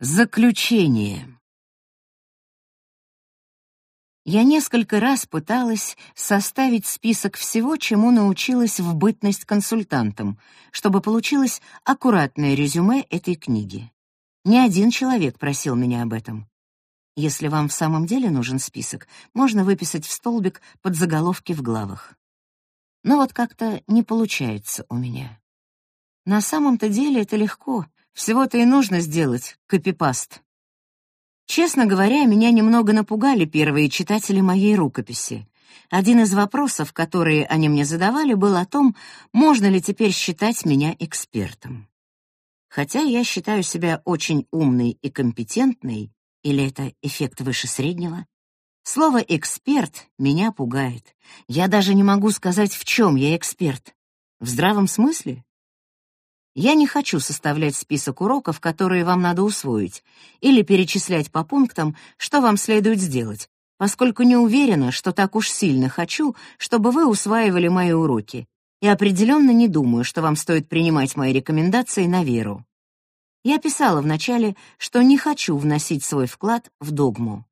Заключение. Я несколько раз пыталась составить список всего, чему научилась в бытность консультантом, чтобы получилось аккуратное резюме этой книги. Ни один человек просил меня об этом. Если вам в самом деле нужен список, можно выписать в столбик под заголовки в главах. Но вот как-то не получается у меня. На самом-то деле это легко — всего-то и нужно сделать копипаст. Честно говоря, меня немного напугали первые читатели моей рукописи. Один из вопросов, которые они мне задавали, был о том, можно ли теперь считать меня экспертом. Хотя я считаю себя очень умной и компетентной, или это эффект выше среднего, слово «эксперт» меня пугает. Я даже не могу сказать, в чем я эксперт. В здравом смысле? Я не хочу составлять список уроков, которые вам надо усвоить, или перечислять по пунктам, что вам следует сделать, поскольку не уверена, что так уж сильно хочу, чтобы вы усваивали мои уроки, и определенно не думаю, что вам стоит принимать мои рекомендации на веру. Я писала вначале, что не хочу вносить свой вклад в догму.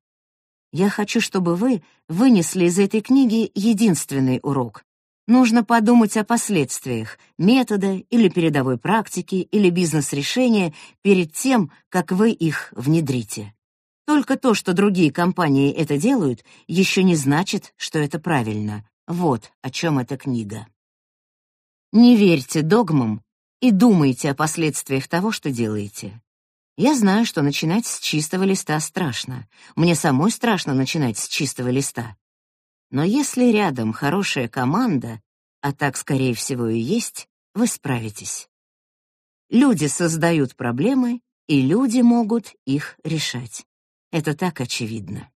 Я хочу, чтобы вы вынесли из этой книги единственный урок, Нужно подумать о последствиях метода или передовой практики или бизнес-решения перед тем, как вы их внедрите. Только то, что другие компании это делают, еще не значит, что это правильно. Вот о чем эта книга. Не верьте догмам и думайте о последствиях того, что делаете. Я знаю, что начинать с чистого листа страшно. Мне самой страшно начинать с чистого листа. Но если рядом хорошая команда, а так, скорее всего, и есть, вы справитесь. Люди создают проблемы, и люди могут их решать. Это так очевидно.